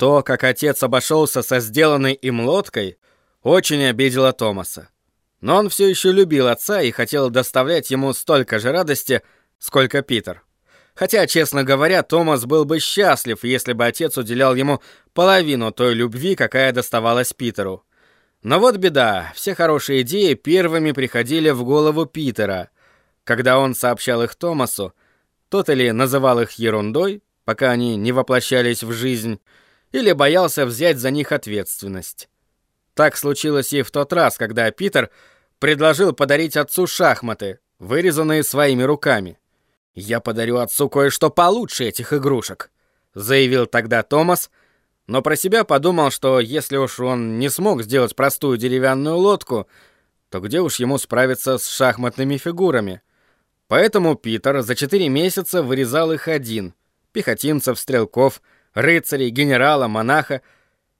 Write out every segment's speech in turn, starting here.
То, как отец обошелся со сделанной им лодкой, очень обидело Томаса. Но он все еще любил отца и хотел доставлять ему столько же радости, сколько Питер. Хотя, честно говоря, Томас был бы счастлив, если бы отец уделял ему половину той любви, какая доставалась Питеру. Но вот беда, все хорошие идеи первыми приходили в голову Питера. Когда он сообщал их Томасу, тот или называл их ерундой, пока они не воплощались в жизнь, или боялся взять за них ответственность. Так случилось и в тот раз, когда Питер предложил подарить отцу шахматы, вырезанные своими руками. «Я подарю отцу кое-что получше этих игрушек», — заявил тогда Томас, но про себя подумал, что если уж он не смог сделать простую деревянную лодку, то где уж ему справиться с шахматными фигурами. Поэтому Питер за четыре месяца вырезал их один — пехотинцев, стрелков, рыцарей, генерала, монаха.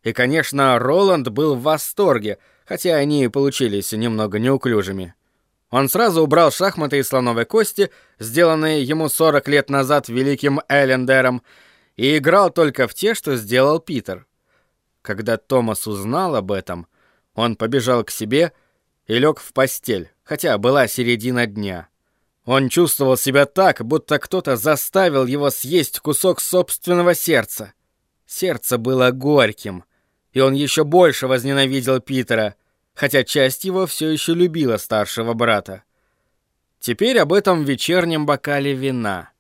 И, конечно, Роланд был в восторге, хотя они и получились немного неуклюжими. Он сразу убрал шахматы из слоновой кости, сделанные ему 40 лет назад великим Эллендером, и играл только в те, что сделал Питер. Когда Томас узнал об этом, он побежал к себе и лег в постель, хотя была середина дня. Он чувствовал себя так, будто кто-то заставил его съесть кусок собственного сердца. Сердце было горьким, и он еще больше возненавидел Питера, хотя часть его все еще любила старшего брата. Теперь об этом вечернем бокале вина.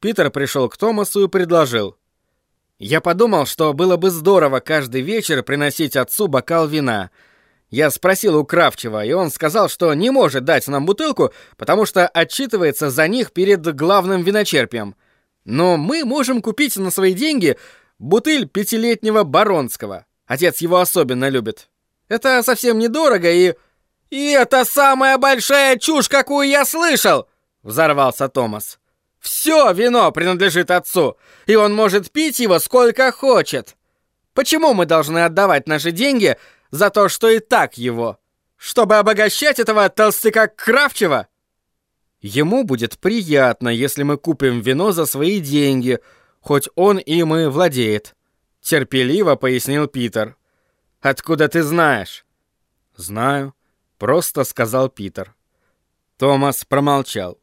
Питер пришел к Томасу и предложил. «Я подумал, что было бы здорово каждый вечер приносить отцу бокал вина. Я спросил у Кравчева, и он сказал, что не может дать нам бутылку, потому что отчитывается за них перед главным виночерпием. Но мы можем купить на свои деньги бутыль пятилетнего Баронского. Отец его особенно любит. Это совсем недорого и... «И это самая большая чушь, какую я слышал!» — взорвался Томас. «Все вино принадлежит отцу, и он может пить его сколько хочет. Почему мы должны отдавать наши деньги за то, что и так его? Чтобы обогащать этого толстяка Кравчева?» «Ему будет приятно, если мы купим вино за свои деньги, хоть он им и владеет», — терпеливо пояснил Питер. Откуда ты знаешь?» «Знаю», — просто сказал Питер. Томас промолчал.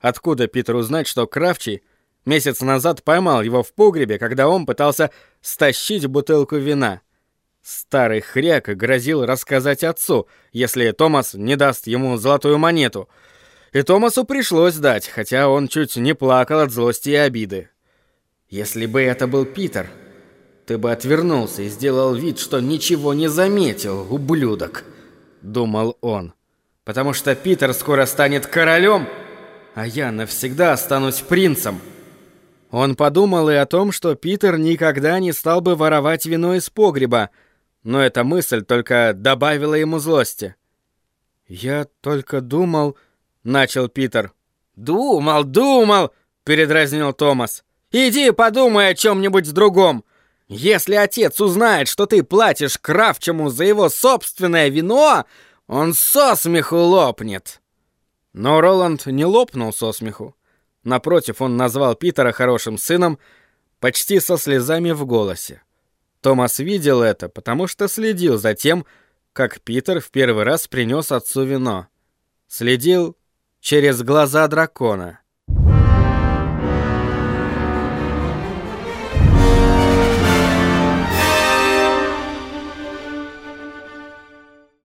Откуда Питеру знать, что Кравчий месяц назад поймал его в погребе, когда он пытался стащить бутылку вина? Старый хряк грозил рассказать отцу, если Томас не даст ему золотую монету. И Томасу пришлось дать, хотя он чуть не плакал от злости и обиды. «Если бы это был Питер», ты бы отвернулся и сделал вид, что ничего не заметил, ублюдок, думал он. Потому что Питер скоро станет королем, а я навсегда останусь принцем. Он подумал и о том, что Питер никогда не стал бы воровать вино из погреба, но эта мысль только добавила ему злости. «Я только думал...» — начал Питер. «Думал, думал!» — передразнил Томас. «Иди подумай о чем-нибудь другом. Если отец узнает, что ты платишь Кравчему за его собственное вино, он со смеху лопнет. Но Роланд не лопнул со смеху. Напротив, он назвал Питера хорошим сыном, почти со слезами в голосе. Томас видел это, потому что следил за тем, как Питер в первый раз принес отцу вино. Следил через глаза дракона.